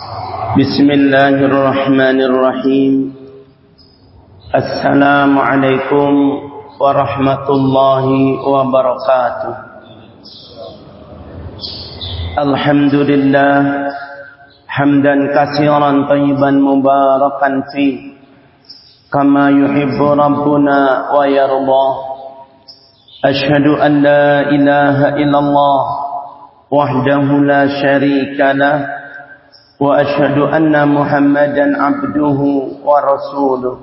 بسم الله الرحمن الرحيم. السلام عليكم ورحمة الله وبركاته. الحمد لله حمدا كثيرا طيبا مباركا فيه كما يحب ربنا ويرضى أشهد أن لا إله إلا الله وحده لا شريك له وأشهد أن محمدا عبده ورسوله.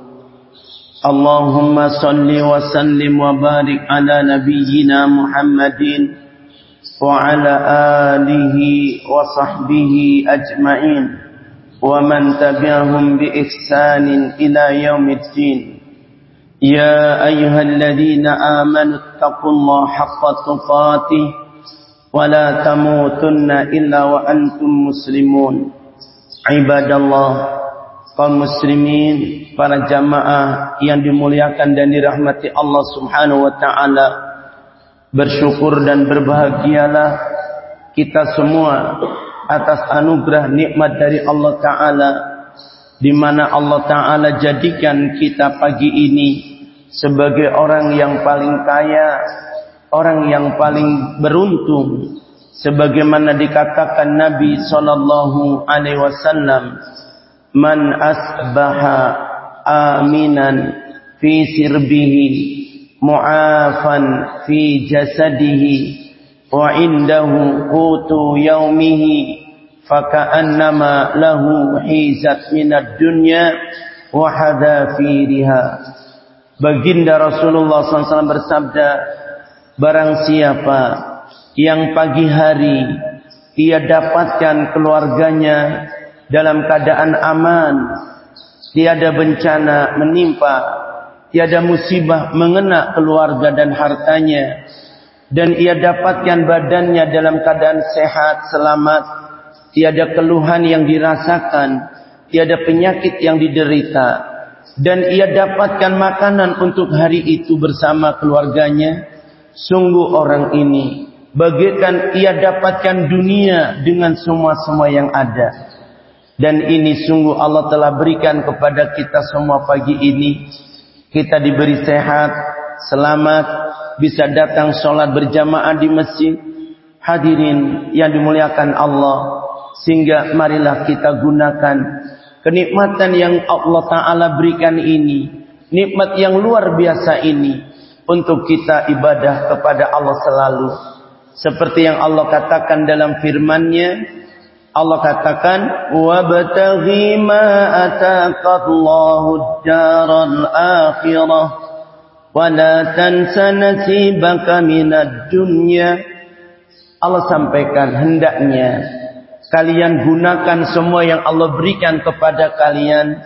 اللهم صل وسلم وبارك على نبينا محمد وعلى آله وصحبه أجمعين. ومن تبعهم بإحسان إلى يوم الدين. يا أيها الذين آمنوا اتقوا الله حق تقاته ولا تموتن إلا وأنتم مسلمون. Ibadallah kaum muslimin para jamaah yang dimuliakan dan dirahmati Allah Subhanahu wa taala. Bersyukur dan berbahagialah kita semua atas anugerah nikmat dari Allah taala di mana Allah taala jadikan kita pagi ini sebagai orang yang paling kaya, orang yang paling beruntung sebagaimana dikatakan Nabi sallallahu alaihi wasallam man asbaha aminan fi sirbihi mu'afan fi jasadihi wa indahu qutu yaumihi faka'annama lahu hizat minad dunya wa hadafiriha. Baginda Rasulullah SAW bersabda barang siapa yang pagi hari ia dapatkan keluarganya dalam keadaan aman, tiada bencana menimpa, tiada musibah mengena keluarga dan hartanya, dan ia dapatkan badannya dalam keadaan sehat, selamat, tiada keluhan yang dirasakan, tiada penyakit yang diderita, dan ia dapatkan makanan untuk hari itu bersama keluarganya, sungguh orang ini bagaikan ia dapatkan dunia dengan semua-semua yang ada. Dan ini sungguh Allah telah berikan kepada kita semua pagi ini. Kita diberi sehat, selamat, bisa datang sholat berjamaah di masjid. Hadirin yang dimuliakan Allah. Sehingga marilah kita gunakan kenikmatan yang Allah Ta'ala berikan ini. Nikmat yang luar biasa ini. Untuk kita ibadah kepada Allah selalu. Seperti yang Allah katakan dalam firman-Nya, Allah katakan, "Wabtaghi ma ataka Allahu ad-daral akhirah wa la tansa nasibaka minad dunya." Allah sampaikan hendaknya kalian gunakan semua yang Allah berikan kepada kalian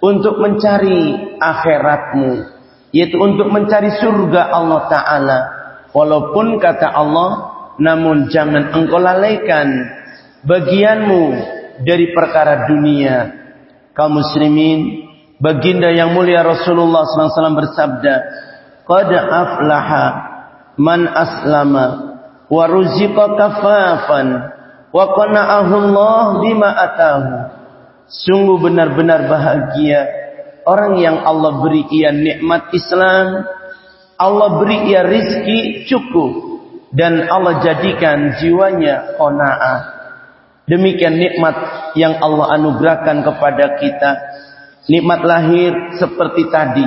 untuk mencari akhiratmu, yaitu untuk mencari surga Allah taala Walaupun kata Allah, namun jangan engkau lalaikan bagianmu dari perkara dunia. Kaum muslimin, baginda yang mulia Rasulullah SAW bersabda, Qad aflaha man aslama wa ruziqa kafafan wa qana'ahu Allah bima atahu. Sungguh benar-benar bahagia orang yang Allah beri ia nikmat Islam, Allah beri ia rizki cukup dan Allah jadikan jiwanya qanaah. Demikian nikmat yang Allah anugerahkan kepada kita. Nikmat lahir seperti tadi,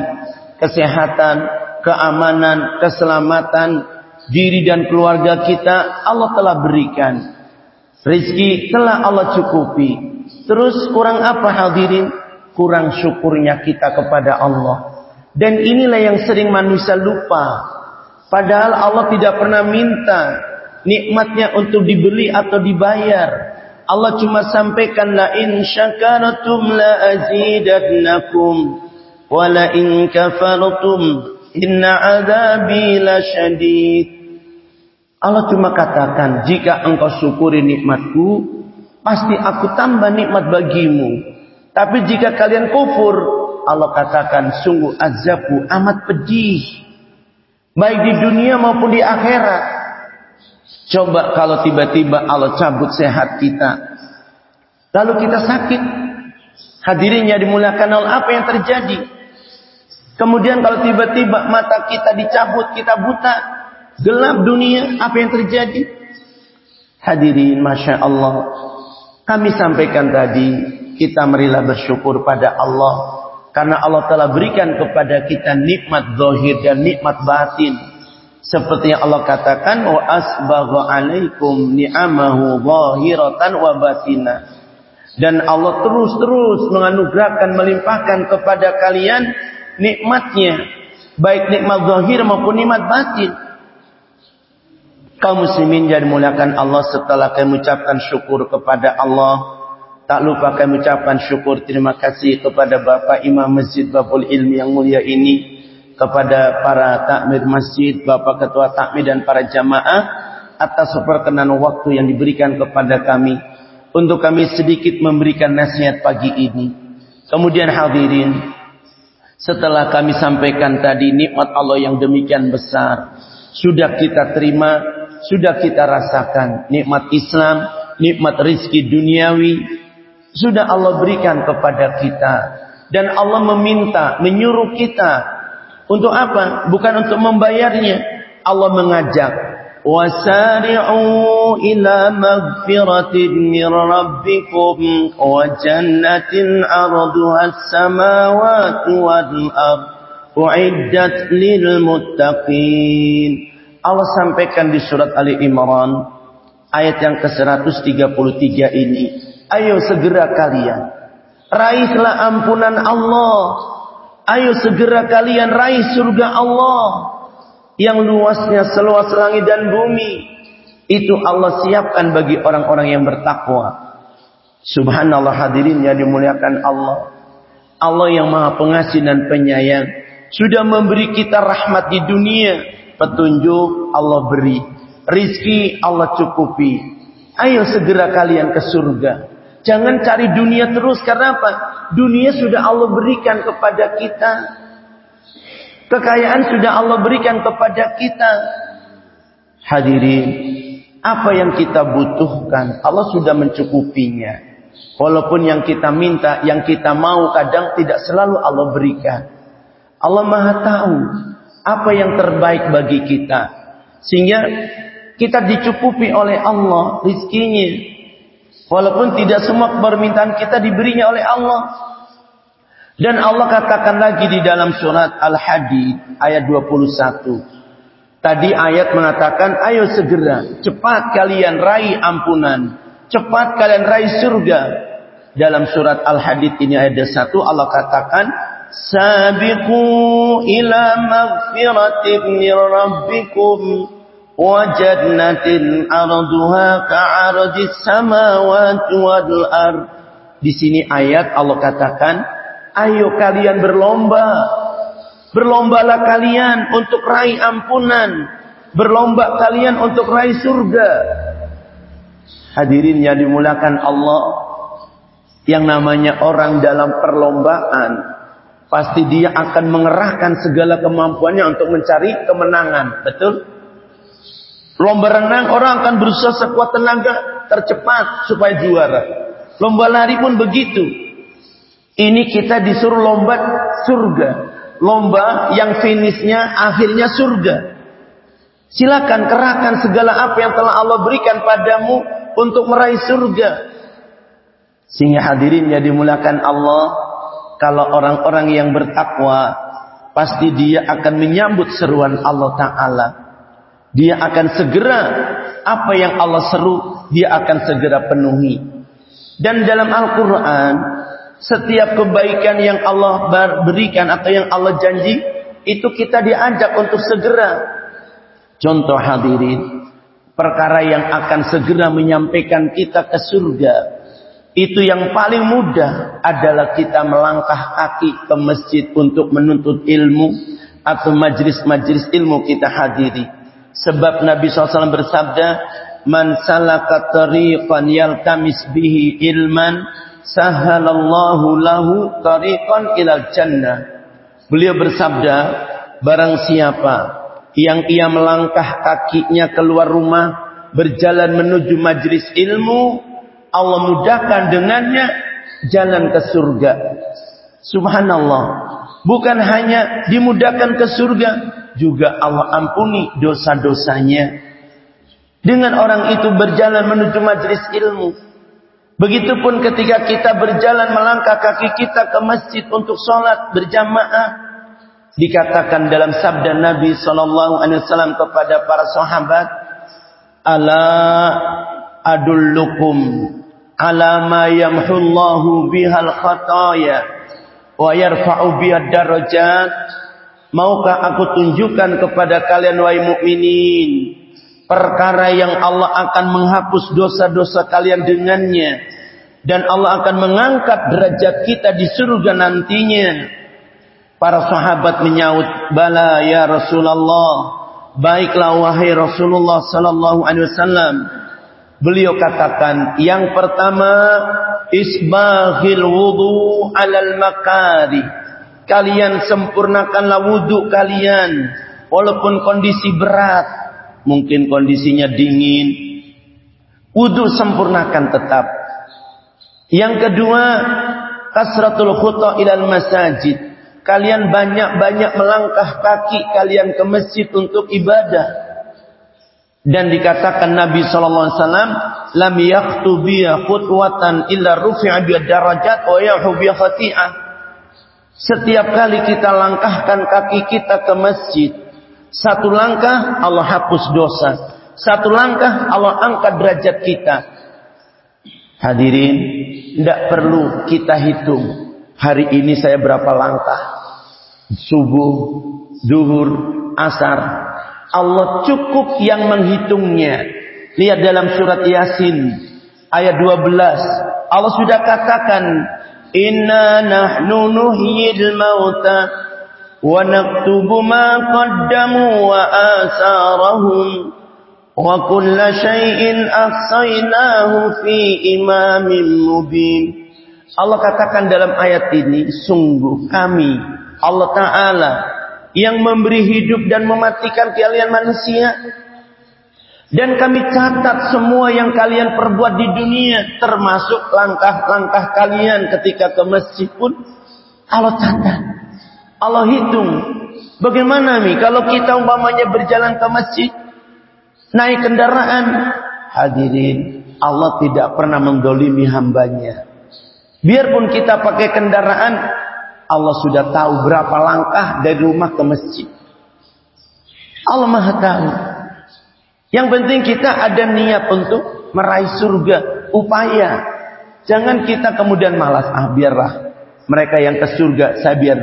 kesehatan, keamanan, keselamatan diri dan keluarga kita Allah telah berikan. Rizki telah Allah cukupi. Terus kurang apa hadirin? Kurang syukurnya kita kepada Allah. Dan inilah yang sering manusia lupa. Padahal Allah tidak pernah minta nikmatnya untuk dibeli atau dibayar. Allah cuma sampaikan la in syakaratum la azidannakum wa la in kafartum inna azabi lasyadid. Allah cuma katakan jika engkau syukuri nikmatku pasti aku tambah nikmat bagimu. Tapi jika kalian kufur Allah katakan sungguh azabku amat pedih. Baik di dunia maupun di akhirat. Coba kalau tiba-tiba Allah cabut sehat kita. Lalu kita sakit. Hadirinnya dimulakan oleh apa yang terjadi? Kemudian kalau tiba-tiba mata kita dicabut, kita buta, gelap dunia, apa yang terjadi? Hadirin, Masya Allah. Kami sampaikan tadi, kita marilah bersyukur pada Allah. Karena Allah telah berikan kepada kita nikmat zahir dan nikmat batin. Seperti yang Allah katakan, wa asbagha alaikum ni'amahu zahiratan wa batina. Dan Allah terus-terus menganugerahkan, melimpahkan kepada kalian nikmatnya. Baik nikmat zahir maupun nikmat batin. Kaum muslimin yang dimuliakan Allah setelah kami ucapkan syukur kepada Allah. Tak lupa kami ucapkan syukur terima kasih kepada Bapak Imam Masjid Babul Ilmi yang mulia ini. Kepada para takmir masjid, Bapak Ketua Takmir dan para jamaah. Atas perkenan waktu yang diberikan kepada kami. Untuk kami sedikit memberikan nasihat pagi ini. Kemudian hadirin. Setelah kami sampaikan tadi nikmat Allah yang demikian besar. Sudah kita terima, sudah kita rasakan. Nikmat Islam, nikmat rizki duniawi sudah Allah berikan kepada kita. Dan Allah meminta menyuruh kita. Untuk apa? Bukan untuk membayarnya. Allah mengajak. Wasari'u ila magfiratin min rabbikum wa jannatin arduha as-samawati wal ard. Uiddat lil muttaqin. Allah sampaikan di surat Ali Imran ayat yang ke-133 ini ayo segera kalian raihlah ampunan Allah ayo segera kalian raih surga Allah yang luasnya seluas langit dan bumi itu Allah siapkan bagi orang-orang yang bertakwa. Subhanallah hadirin yang dimuliakan Allah. Allah yang maha pengasih dan penyayang. Sudah memberi kita rahmat di dunia. Petunjuk Allah beri. Rizki Allah cukupi. Ayo segera kalian ke surga. Jangan cari dunia terus. Karena apa? Dunia sudah Allah berikan kepada kita. Kekayaan sudah Allah berikan kepada kita. Hadirin, apa yang kita butuhkan, Allah sudah mencukupinya. Walaupun yang kita minta, yang kita mau kadang tidak selalu Allah berikan. Allah Maha tahu apa yang terbaik bagi kita. Sehingga kita dicukupi oleh Allah rizkinya. Walaupun tidak semua permintaan kita diberinya oleh Allah. Dan Allah katakan lagi di dalam surat Al-Hadid ayat 21. Tadi ayat mengatakan, ayo segera, cepat kalian raih ampunan. Cepat kalian raih surga. Dalam surat Al-Hadid ini ayat 1 Allah katakan, Sabiqu ila maghfiratin rabbikum arduha ka'arjis samawati wal ard. Di sini ayat Allah katakan, Ayo kalian berlomba. Berlombalah kalian untuk raih ampunan. Berlomba kalian untuk raih surga. Hadirin yang dimulakan Allah. Yang namanya orang dalam perlombaan. Pasti dia akan mengerahkan segala kemampuannya untuk mencari kemenangan. Betul? Lomba renang orang akan berusaha sekuat tenaga tercepat supaya juara. Lomba lari pun begitu. Ini kita disuruh lomba surga. Lomba yang finishnya akhirnya surga. Silakan kerahkan segala apa yang telah Allah berikan padamu untuk meraih surga. Sehingga hadirin yang dimulakan Allah. Kalau orang-orang yang bertakwa. Pasti dia akan menyambut seruan Allah Ta'ala. Dia akan segera. Apa yang Allah seru. Dia akan segera penuhi. Dan dalam Al-Quran setiap kebaikan yang Allah berikan atau yang Allah janji itu kita diajak untuk segera contoh hadirin perkara yang akan segera menyampaikan kita ke surga itu yang paling mudah adalah kita melangkah kaki ke masjid untuk menuntut ilmu atau majlis-majlis ilmu kita hadiri sebab Nabi SAW bersabda man salaka tariqan yaltamis bihi ilman sahalallahu lahu tariqan ilal jannah. Beliau bersabda, barang siapa yang ia melangkah kakinya keluar rumah, berjalan menuju majlis ilmu, Allah mudahkan dengannya jalan ke surga. Subhanallah. Bukan hanya dimudahkan ke surga, juga Allah ampuni dosa-dosanya. Dengan orang itu berjalan menuju majelis ilmu. Begitupun ketika kita berjalan melangkah kaki kita ke masjid untuk sholat berjamaah. Dikatakan dalam sabda Nabi Sallallahu Alaihi Wasallam kepada para sahabat, Ala adullukum ala ma yamhullahu bihal khataya wa yarfa'u bihad darajat maukah aku tunjukkan kepada kalian wahai mukminin perkara yang Allah akan menghapus dosa-dosa kalian dengannya dan Allah akan mengangkat derajat kita di surga nantinya? Para sahabat menyaut bala ya Rasulullah. Baiklah wahai Rasulullah sallallahu alaihi wasallam. Beliau katakan yang pertama isbaghil wudu alal makari. Kalian sempurnakanlah wudu kalian walaupun kondisi berat, mungkin kondisinya dingin. Wudu sempurnakan tetap. Yang kedua, kasratul khuta ilal masajid. Kalian banyak-banyak melangkah kaki kalian ke masjid untuk ibadah dan dikatakan Nabi sallallahu alaihi wasallam lam yaqtu bi khutwatan illa rufi'a bi darajat wa yahu bi khati'ah setiap kali kita langkahkan kaki kita ke masjid satu langkah Allah hapus dosa satu langkah Allah angkat derajat kita hadirin tidak perlu kita hitung hari ini saya berapa langkah subuh zuhur asar Allah cukup yang menghitungnya. Lihat dalam surat Yasin ayat 12. Allah sudah katakan, "Inna nahnu nuhyil mauta wa naktubu ma qaddamu wa asarahum wa kulla syai'in ahsaynahu fi imamin mubin." Allah katakan dalam ayat ini, sungguh kami Allah Ta'ala yang memberi hidup dan mematikan kalian manusia. Dan kami catat semua yang kalian perbuat di dunia. Termasuk langkah-langkah kalian ketika ke masjid pun. Allah catat. Allah hitung. Bagaimana nih kalau kita umpamanya berjalan ke masjid. Naik kendaraan. Hadirin. Allah tidak pernah mendolimi hambanya. Biarpun kita pakai kendaraan Allah sudah tahu berapa langkah dari rumah ke masjid. Allah Maha tahu. Yang penting kita ada niat untuk meraih surga, upaya. Jangan kita kemudian malas, ah biarlah mereka yang ke surga, saya biar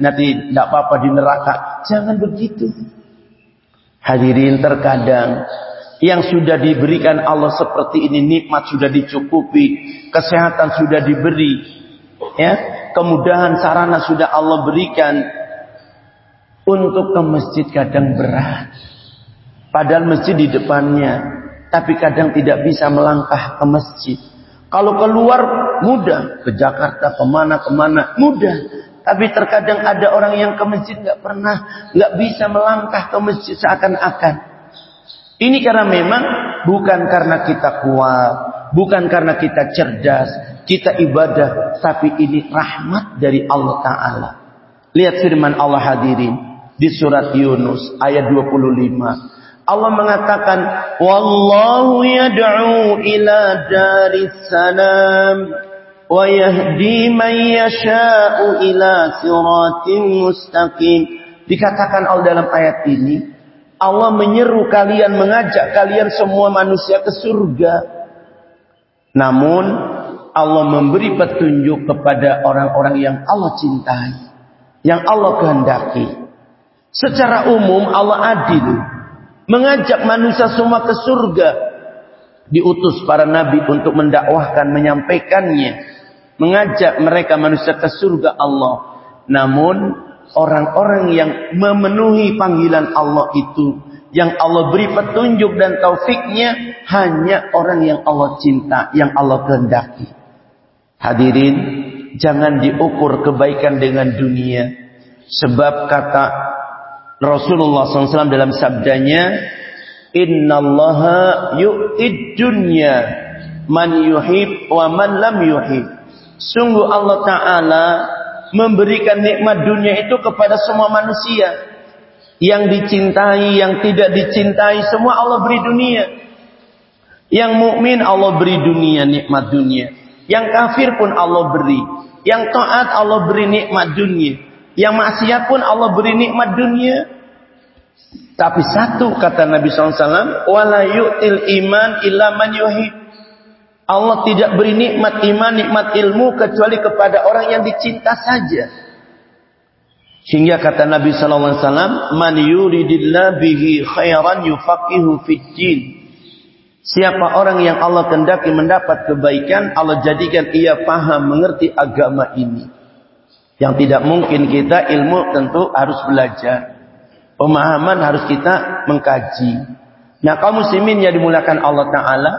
nanti tidak apa-apa di neraka. Jangan begitu. Hadirin terkadang yang sudah diberikan Allah seperti ini nikmat sudah dicukupi, kesehatan sudah diberi, ya kemudahan sarana sudah Allah berikan untuk ke masjid kadang berat. Padahal masjid di depannya, tapi kadang tidak bisa melangkah ke masjid. Kalau keluar mudah, ke Jakarta, ke mana-kemana, mudah. Tapi terkadang ada orang yang ke masjid nggak pernah, nggak bisa melangkah ke masjid seakan-akan. Ini karena memang bukan karena kita kuat, bukan karena kita cerdas, kita ibadah tapi ini rahmat dari Allah taala. Lihat firman Allah hadirin di surat Yunus ayat 25. Allah mengatakan wallahu yad'u ila daris salam wa yahdi man yasha'u ila siratin mustaqim. Dikatakan Allah dalam ayat ini Allah menyeru kalian mengajak kalian semua manusia ke surga. Namun Allah memberi petunjuk kepada orang-orang yang Allah cintai, yang Allah kehendaki. Secara umum Allah adil, mengajak manusia semua ke surga. Diutus para nabi untuk mendakwahkan, menyampaikannya, mengajak mereka manusia ke surga Allah. Namun orang-orang yang memenuhi panggilan Allah itu yang Allah beri petunjuk dan taufiknya hanya orang yang Allah cinta, yang Allah kehendaki. Hadirin, jangan diukur kebaikan dengan dunia. Sebab kata Rasulullah SAW dalam sabdanya, Inna Allah yu'id dunya man yuhib wa man lam yuhib. Sungguh Allah Ta'ala memberikan nikmat dunia itu kepada semua manusia. Yang dicintai, yang tidak dicintai, semua Allah beri dunia. Yang mukmin Allah beri dunia, nikmat dunia. Yang kafir pun Allah beri. Yang taat Allah beri nikmat dunia. Yang maksiat pun Allah beri nikmat dunia. Tapi satu kata Nabi SAW, wala yu'til iman illa man yuhib. Allah tidak beri nikmat iman, nikmat ilmu kecuali kepada orang yang dicinta saja. Sehingga kata Nabi SAW, Man yuridillah bihi khairan yufaqihu fiddin. Siapa orang yang Allah kendaki mendapat kebaikan, Allah jadikan ia paham mengerti agama ini. Yang tidak mungkin kita ilmu tentu harus belajar. Pemahaman harus kita mengkaji. Nah kaum muslimin yang dimulakan Allah Ta'ala,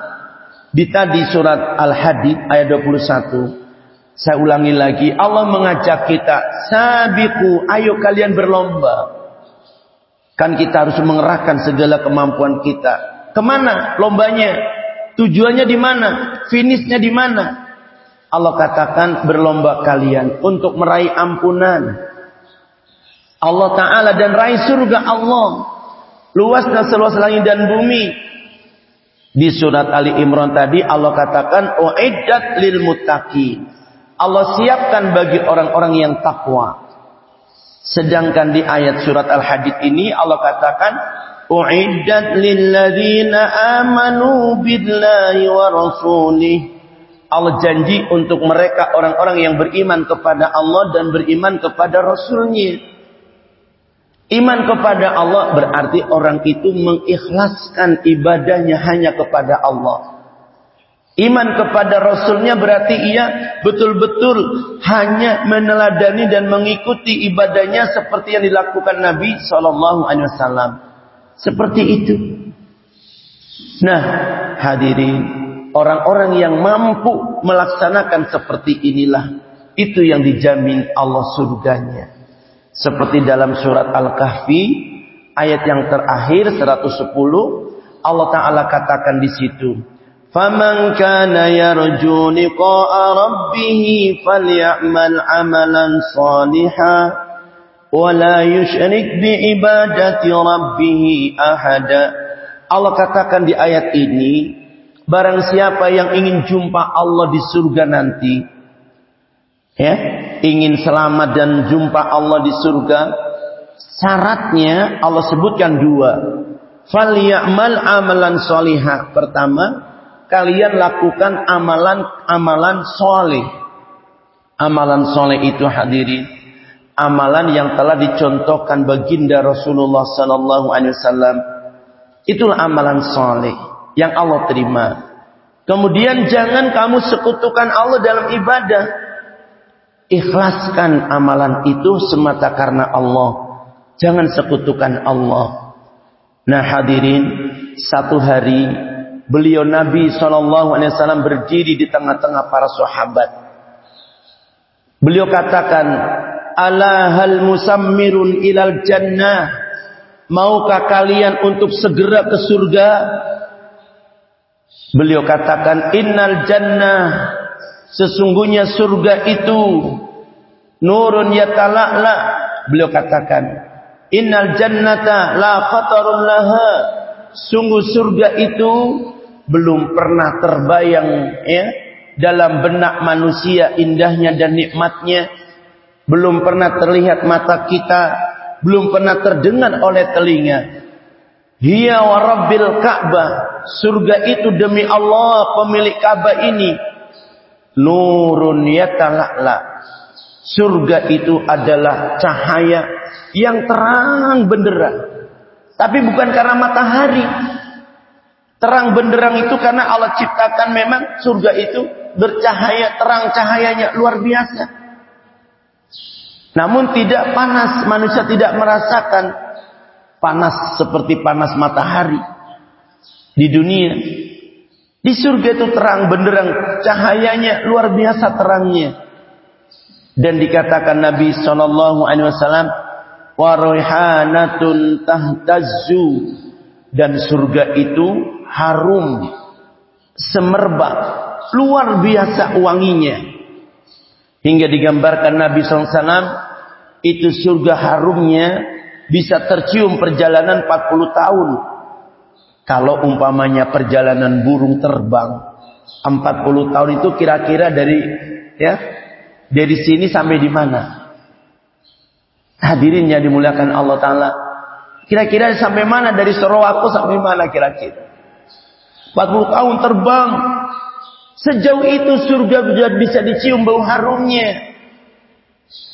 di tadi surat Al-Hadid ayat 21. Saya ulangi lagi. Allah mengajak kita. Sabiku. Ayo kalian berlomba. Kan kita harus mengerahkan segala kemampuan kita. Ke mana lombanya? Tujuannya di mana? Finishnya di mana? Allah katakan berlomba kalian untuk meraih ampunan. Allah Ta'ala dan raih surga Allah. Luasnya seluas langit dan bumi. Di surat Ali Imran tadi Allah katakan uiddat lil muttaqin. Allah siapkan bagi orang-orang yang takwa. Sedangkan di ayat surat Al-Hadid ini Allah katakan uiddat lil ladzina amanu billahi wa rasulih. Allah janji untuk mereka orang-orang yang beriman kepada Allah dan beriman kepada Rasulnya. Iman kepada Allah berarti orang itu mengikhlaskan ibadahnya hanya kepada Allah. Iman kepada Rasulnya berarti ia betul-betul hanya meneladani dan mengikuti ibadahnya seperti yang dilakukan Nabi Shallallahu Alaihi Wasallam. Seperti itu. Nah, hadirin, orang-orang yang mampu melaksanakan seperti inilah itu yang dijamin Allah surganya. Seperti dalam surat Al-Kahfi ayat yang terakhir 110 Allah taala katakan di situ Faman kana yarju liqa'a rabbih falyamal amalan salihan wa la yusyrik bi ibadati Allah katakan di ayat ini barang siapa yang ingin jumpa Allah di surga nanti ya ingin selamat dan jumpa Allah di surga, syaratnya Allah sebutkan dua. Falyamal amalan solihah. Pertama, kalian lakukan amalan-amalan soleh. Amalan soleh itu hadirin. Amalan yang telah dicontohkan baginda Rasulullah Sallallahu Alaihi Wasallam. Itulah amalan soleh yang Allah terima. Kemudian jangan kamu sekutukan Allah dalam ibadah. Ikhlaskan amalan itu semata karena Allah. Jangan sekutukan Allah. Nah hadirin, satu hari beliau Nabi SAW berdiri di tengah-tengah para sahabat. Beliau katakan, Ala hal musammirun ilal jannah. Maukah kalian untuk segera ke surga? Beliau katakan, Innal jannah Sesungguhnya surga itu nurun yatala'la. Beliau katakan, Innal jannata la khatarun laha. Sungguh surga itu belum pernah terbayang ya dalam benak manusia indahnya dan nikmatnya. Belum pernah terlihat mata kita, belum pernah terdengar oleh telinga. Hiya wa rabbil Ka'bah. Surga itu demi Allah pemilik Ka'bah ini nurun yatala'la. Surga itu adalah cahaya yang terang benderang. Tapi bukan karena matahari. Terang benderang itu karena Allah ciptakan memang surga itu bercahaya terang cahayanya luar biasa. Namun tidak panas, manusia tidak merasakan panas seperti panas matahari di dunia. Di surga itu terang benderang, cahayanya luar biasa terangnya. Dan dikatakan Nabi Shallallahu Alaihi Wasallam, warohanatun tahtazzu dan surga itu harum, semerbak, luar biasa wanginya. Hingga digambarkan Nabi SAW, itu surga harumnya bisa tercium perjalanan 40 tahun. Kalau umpamanya perjalanan burung terbang, 40 tahun itu kira-kira dari ya dari sini sampai di mana? Hadirin yang dimuliakan Allah Ta'ala. Kira-kira sampai mana dari Sorowako sampai mana kira-kira? 40 tahun terbang. Sejauh itu surga bisa dicium bau harumnya.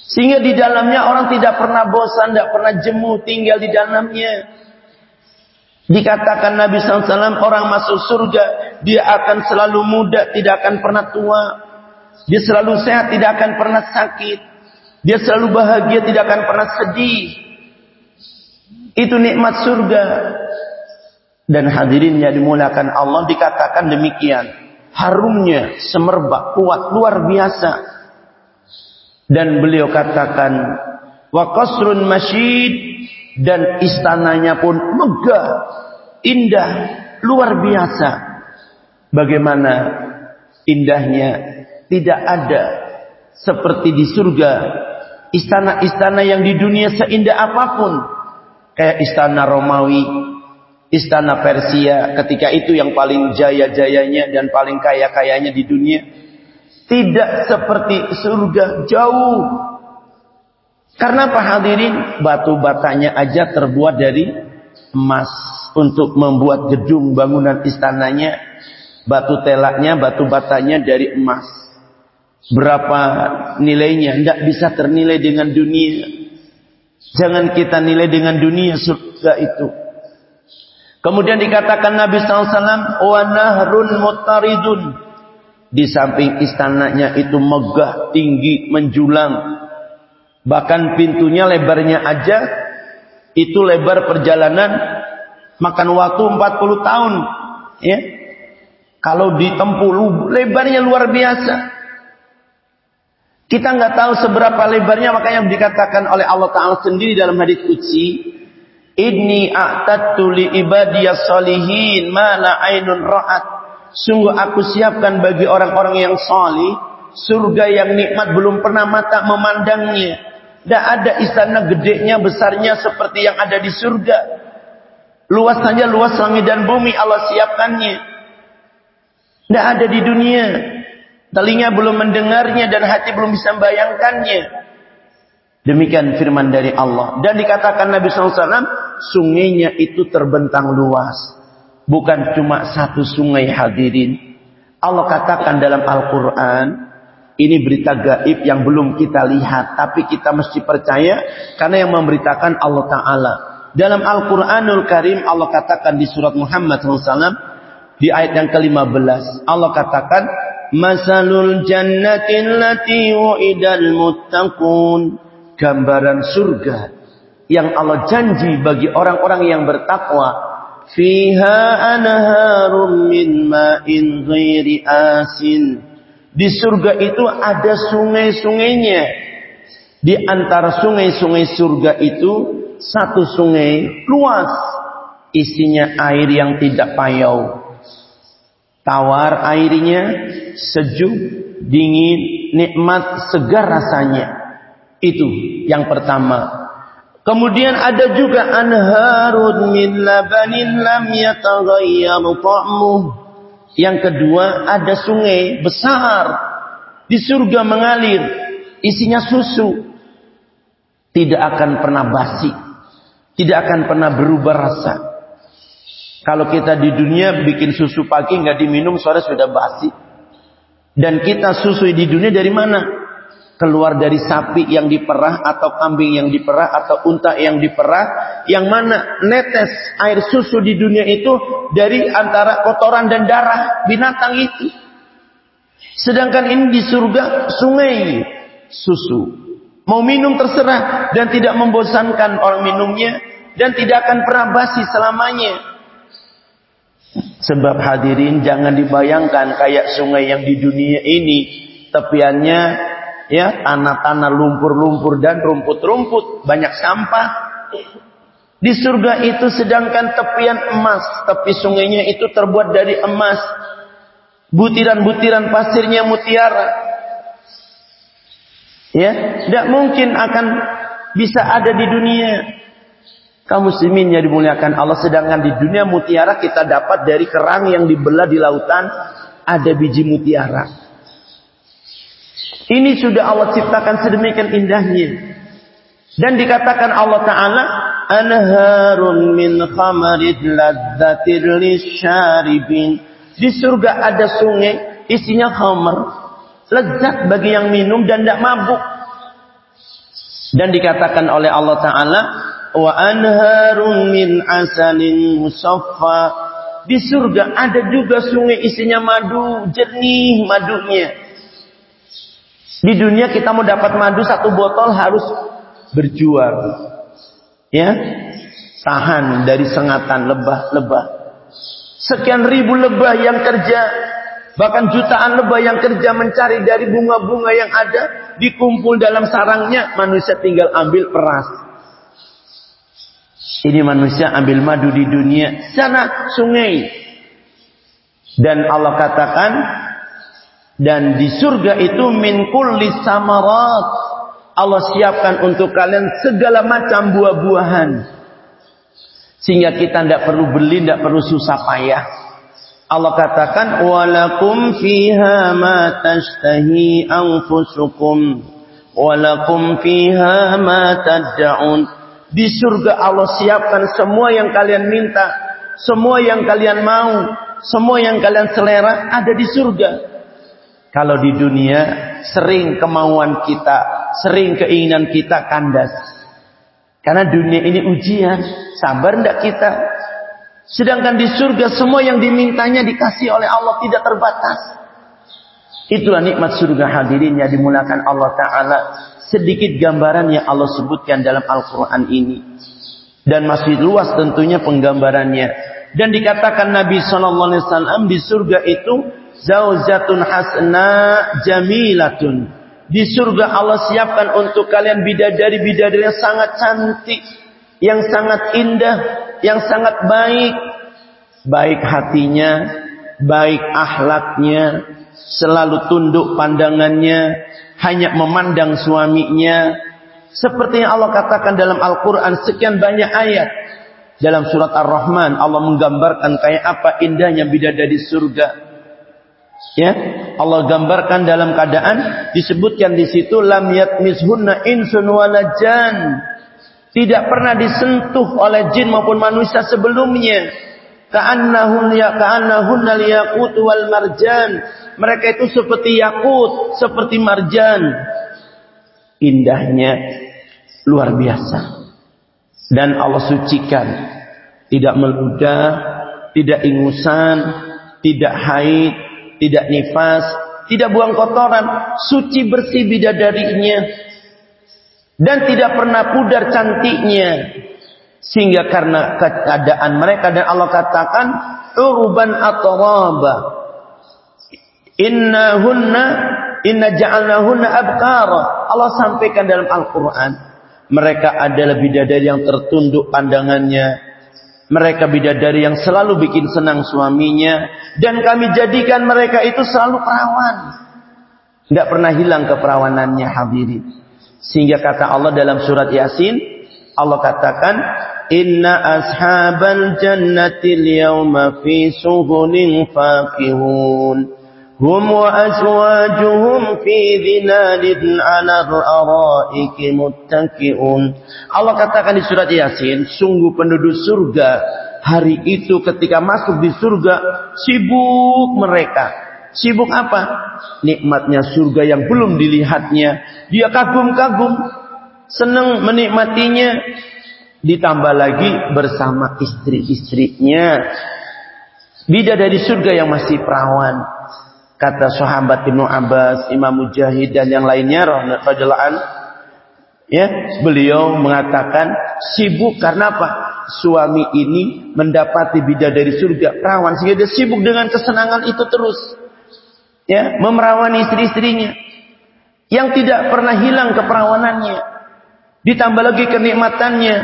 Sehingga di dalamnya orang tidak pernah bosan, tidak pernah jemu tinggal di dalamnya. Dikatakan Nabi SAW orang masuk surga dia akan selalu muda, tidak akan pernah tua. Dia selalu sehat, tidak akan pernah sakit. Dia selalu bahagia, tidak akan pernah sedih. Itu nikmat surga. Dan hadirinnya dimulakan Allah dikatakan demikian. Harumnya semerbak, kuat, luar biasa. Dan beliau katakan, wa qasrun masyid dan istananya pun megah, indah, luar biasa. Bagaimana indahnya tidak ada seperti di surga istana-istana yang di dunia seindah apa pun kayak istana Romawi, istana Persia ketika itu yang paling jaya-jayanya dan paling kaya-kayanya di dunia tidak seperti surga jauh karena apa hadirin? Batu batanya aja terbuat dari emas. Untuk membuat gedung bangunan istananya, batu telaknya, batu batanya dari emas. Berapa nilainya? Tidak bisa ternilai dengan dunia. Jangan kita nilai dengan dunia surga itu. Kemudian dikatakan Nabi SAW, wa nahrun mutaridun. Di samping istananya itu megah, tinggi, menjulang. Bahkan pintunya lebarnya aja itu lebar perjalanan makan waktu 40 tahun. Ya. Kalau ditempuh lebarnya luar biasa. Kita nggak tahu seberapa lebarnya makanya dikatakan oleh Allah Taala sendiri dalam hadis qudsi, "Inni a'tadtu li ibadiyas solihin ma la ainun ra'at." Sungguh aku siapkan bagi orang-orang yang salih surga yang nikmat belum pernah mata memandangnya tidak ada istana gedenya, besarnya seperti yang ada di surga. Luas saja luas langit dan bumi Allah siapkannya. Tidak ada di dunia. Telinga belum mendengarnya dan hati belum bisa membayangkannya. Demikian firman dari Allah. Dan dikatakan Nabi SAW, sungainya itu terbentang luas. Bukan cuma satu sungai hadirin. Allah katakan dalam Al-Quran, ini berita gaib yang belum kita lihat. Tapi kita mesti percaya. Karena yang memberitakan Allah Ta'ala. Dalam Al-Quranul Karim Allah katakan di surat Muhammad SAW. Di ayat yang ke-15. Allah katakan. Masalul jannatin lati wa'idal muttaqun. Gambaran surga. Yang Allah janji bagi orang-orang yang bertakwa. Fiha anharum min ma'in ghairi asin di surga itu ada sungai-sungainya. Di antara sungai-sungai surga itu satu sungai luas isinya air yang tidak payau. Tawar airnya, sejuk, dingin, nikmat, segar rasanya. Itu yang pertama. Kemudian ada juga anharun min labanin lam yataghayyar ta'muh yang kedua ada sungai besar di surga mengalir, isinya susu. Tidak akan pernah basi, tidak akan pernah berubah rasa. Kalau kita di dunia bikin susu pagi nggak diminum sore sudah basi. Dan kita susu di dunia dari mana? Keluar dari sapi yang diperah atau kambing yang diperah atau unta yang diperah yang mana netes air susu di dunia itu dari antara kotoran dan darah binatang itu. Sedangkan ini di surga sungai susu. Mau minum terserah dan tidak membosankan orang minumnya dan tidak akan pernah basi selamanya. Sebab hadirin jangan dibayangkan kayak sungai yang di dunia ini tepiannya ya tanah-tanah lumpur-lumpur dan rumput-rumput, banyak sampah. Di surga itu sedangkan tepian emas, tepi sungainya itu terbuat dari emas. Butiran-butiran pasirnya mutiara. Ya, tidak mungkin akan bisa ada di dunia. Kaum muslimin yang dimuliakan Allah sedangkan di dunia mutiara kita dapat dari kerang yang dibelah di lautan ada biji mutiara. Ini sudah Allah ciptakan sedemikian indahnya. Dan dikatakan Allah Ta'ala anharun min khamarid ladzatir lisyaribin. Di surga ada sungai isinya khamar, lezat bagi yang minum dan tidak mabuk. Dan dikatakan oleh Allah Ta'ala wa anharun min asalin musaffa di surga ada juga sungai isinya madu jernih madunya di dunia kita mau dapat madu satu botol harus berjuang ya tahan dari sengatan lebah-lebah sekian ribu lebah yang kerja bahkan jutaan lebah yang kerja mencari dari bunga-bunga yang ada dikumpul dalam sarangnya manusia tinggal ambil peras ini manusia ambil madu di dunia. Sana sungai. Dan Allah katakan. Dan di surga itu min kulli samarat. Allah siapkan untuk kalian segala macam buah-buahan. Sehingga kita tidak perlu beli, tidak perlu susah payah. Allah katakan, walakum fiha ma tashtahi anfusukum, walakum fiha ma tad'un. Di surga Allah siapkan semua yang kalian minta, semua yang kalian mau, semua yang kalian selera ada di surga. Kalau di dunia sering kemauan kita, sering keinginan kita kandas. Karena dunia ini ujian, sabar ndak kita? Sedangkan di surga semua yang dimintanya dikasih oleh Allah tidak terbatas. Itulah nikmat surga hadirin yang dimulakan Allah Ta'ala sedikit gambaran yang Allah sebutkan dalam Al-Quran ini. Dan masih luas tentunya penggambarannya. Dan dikatakan Nabi SAW di surga itu zaujatun hasna jamilatun. Di surga Allah siapkan untuk kalian bidadari-bidadari yang sangat cantik, yang sangat indah, yang sangat baik. Baik hatinya, baik ahlaknya, selalu tunduk pandangannya, hanya memandang suaminya seperti yang Allah katakan dalam Al-Qur'an sekian banyak ayat dalam surat Ar-Rahman Allah menggambarkan kayak apa indahnya bidadari surga ya Allah gambarkan dalam keadaan disebutkan di situ lam yatmishunna insun walajan tidak pernah disentuh oleh jin maupun manusia sebelumnya ka'annahun ya ka'annahunna liyaqut wal marjan mereka itu seperti yakut, seperti marjan. Indahnya luar biasa. Dan Allah sucikan. Tidak meludah, tidak ingusan, tidak haid, tidak nifas, tidak buang kotoran, suci bersih bidadarinya. Dan tidak pernah pudar cantiknya. Sehingga karena keadaan mereka dan Allah katakan urban atraba Inna hunna inna ja'alnahunna abkara. Allah sampaikan dalam Al-Quran. Mereka adalah bidadari yang tertunduk pandangannya. Mereka bidadari yang selalu bikin senang suaminya. Dan kami jadikan mereka itu selalu perawan. Tidak pernah hilang keperawanannya hadirin. Sehingga kata Allah dalam surat Yasin. Allah katakan. Inna ashabal jannatil yawma fi suhunin fakihun. هم وأزواجهم في ظلال على الأرائك متكئون Allah katakan di surat Yasin sungguh penduduk surga hari itu ketika masuk di surga sibuk mereka sibuk apa nikmatnya surga yang belum dilihatnya dia kagum-kagum senang menikmatinya ditambah lagi bersama istri-istrinya bidadari surga yang masih perawan Kata sahabat Ibnu Abbas, Imam Mujahid dan yang lainnya radhiyallahu Ya, beliau mengatakan sibuk karena apa? Suami ini mendapati bidadari surga perawan sehingga dia sibuk dengan kesenangan itu terus. Ya, memerawani istri-istrinya yang tidak pernah hilang keperawanannya. Ditambah lagi kenikmatannya.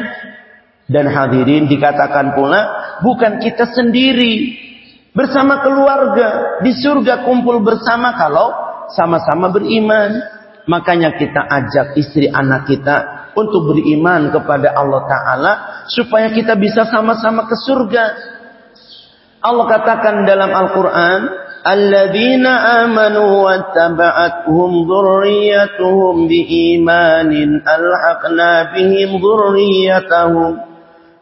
Dan hadirin dikatakan pula bukan kita sendiri Bersama keluarga di surga kumpul bersama kalau sama-sama beriman. Makanya kita ajak istri anak kita untuk beriman kepada Allah Ta'ala supaya kita bisa sama-sama ke surga. Allah katakan dalam Al-Quran, Alladzina amanu wattaba'athum dhurriyyatuhum biimanin alhaqna bihim dhurriyyatahum.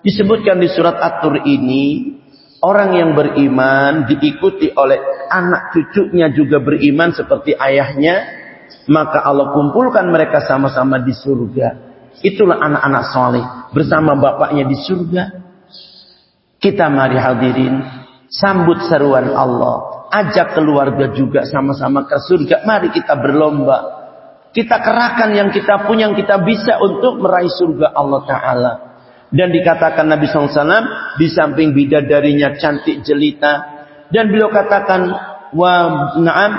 Disebutkan di surat At-Tur ini, orang yang beriman diikuti oleh anak cucunya juga beriman seperti ayahnya, maka Allah kumpulkan mereka sama-sama di surga. Itulah anak-anak soleh bersama bapaknya di surga. Kita mari hadirin Sambut seruan Allah. Ajak keluarga juga sama-sama ke surga. Mari kita berlomba. Kita kerahkan yang kita punya, yang kita bisa untuk meraih surga Allah Ta'ala. Dan dikatakan Nabi SAW, di samping bidadarinya cantik jelita. Dan beliau katakan, wa na'am,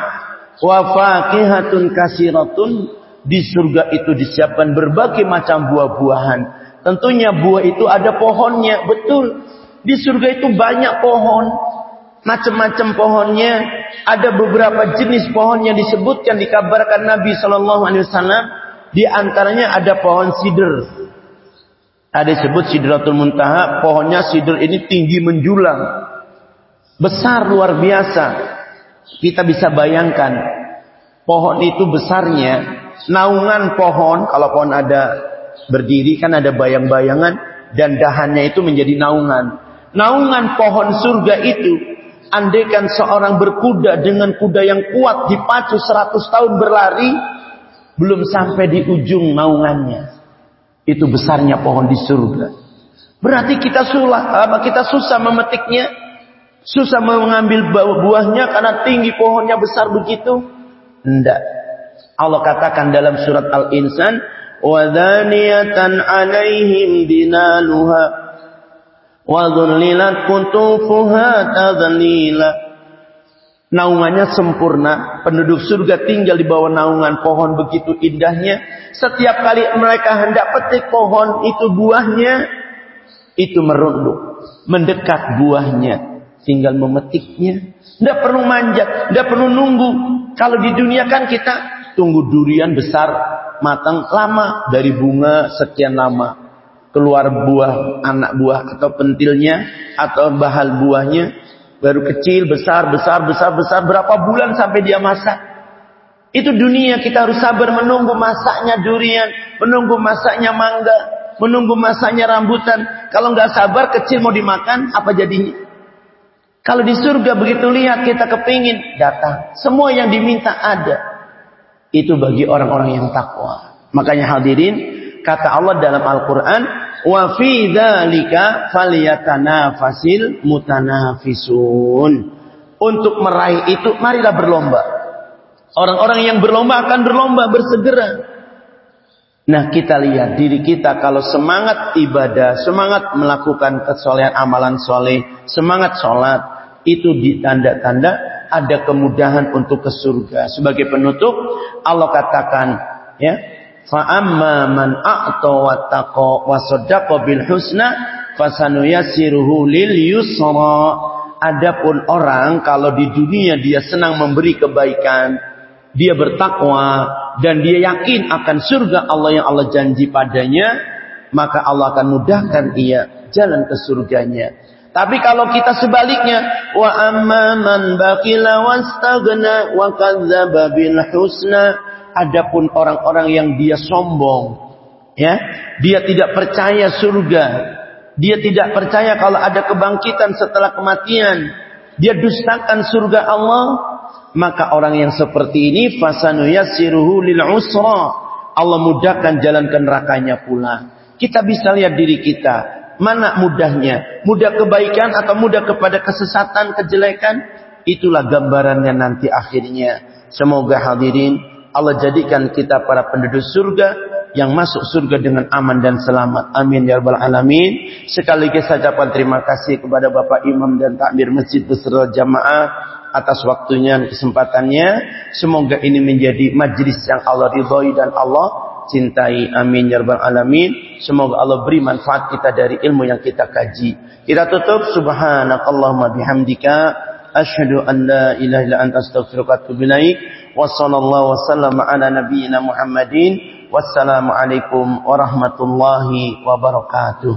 wa fakihatun kasiratun. Di surga itu disiapkan berbagai macam buah-buahan. Tentunya buah itu ada pohonnya, betul. Di surga itu banyak pohon, macam-macam pohonnya. Ada beberapa jenis pohon yang disebutkan dikabarkan Nabi Shallallahu Alaihi Wasallam. Di antaranya ada pohon sider. Ada disebut sidratul muntaha. Pohonnya sider ini tinggi menjulang, besar luar biasa. Kita bisa bayangkan pohon itu besarnya, naungan pohon kalau pohon ada berdiri kan ada bayang-bayangan dan dahannya itu menjadi naungan naungan pohon surga itu andaikan seorang berkuda dengan kuda yang kuat dipacu 100 tahun berlari belum sampai di ujung naungannya itu besarnya pohon di surga. Berarti kita sulah kita susah memetiknya. Susah mengambil buahnya karena tinggi pohonnya besar begitu. Enggak. Allah katakan dalam surat Al-Insan wadhaniyatan alaihim dinaluha Wadhullilat kutufuha tadlila. Naungannya sempurna. Penduduk surga tinggal di bawah naungan pohon begitu indahnya. Setiap kali mereka hendak petik pohon itu buahnya. Itu merunduk. Mendekat buahnya. Tinggal memetiknya. Tidak perlu manjat. Tidak perlu nunggu. Kalau di dunia kan kita tunggu durian besar matang lama dari bunga sekian lama keluar buah anak buah atau pentilnya atau bahal buahnya baru kecil besar besar besar besar. Berapa bulan sampai dia masak? Itu dunia kita harus sabar menunggu masaknya durian menunggu masaknya mangga menunggu masaknya rambutan. Kalau nggak sabar kecil mau dimakan apa jadinya? Kalau di surga begitu lihat kita kepingin datang. Semua yang diminta ada. Itu bagi orang-orang yang takwa. Makanya hadirin kata Allah dalam Al-Quran Wa fi dzalika falyatanafasil mutanafisun. Untuk meraih itu marilah berlomba. Orang-orang yang berlomba akan berlomba bersegera. Nah kita lihat diri kita kalau semangat ibadah, semangat melakukan kesolehan amalan soleh, semangat sholat, itu ditanda-tanda ada kemudahan untuk ke surga. Sebagai penutup, Allah katakan, ya, Fa man a'ta wattaqa wa saddaqa bil husna fasanuyassiruhu lil yusra. Adapun orang kalau di dunia dia senang memberi kebaikan, dia bertakwa dan dia yakin akan surga Allah yang Allah janji padanya, maka Allah akan mudahkan ia jalan ke surganya. Tapi kalau kita sebaliknya, wa amma man baqila wastaghna wa kadzdzaba bil husna Adapun orang-orang yang dia sombong, ya, dia tidak percaya surga, dia tidak percaya kalau ada kebangkitan setelah kematian, dia dustakan surga Allah, maka orang yang seperti ini fasanu yassiruhu lil usra. Allah mudahkan jalan ke nerakanya pula. Kita bisa lihat diri kita, mana mudahnya? Mudah kebaikan atau mudah kepada kesesatan, kejelekan? Itulah gambarannya nanti akhirnya. Semoga hadirin Allah jadikan kita para penduduk surga yang masuk surga dengan aman dan selamat. Amin ya rabbal alamin. Sekaligus saya ucapkan terima kasih kepada Bapak Imam dan Takmir Masjid beserta jamaah atas waktunya dan kesempatannya. Semoga ini menjadi majlis yang Allah ridhoi dan Allah cintai. Amin ya rabbal alamin. Semoga Allah beri manfaat kita dari ilmu yang kita kaji. Kita tutup subhanakallahumma bihamdika Asyhadu an la ilaha illa anta astaghfiruka wa atubu ilaik. وصلى الله وسلم على نبينا محمد والسلام عليكم ورحمة الله وبركاته.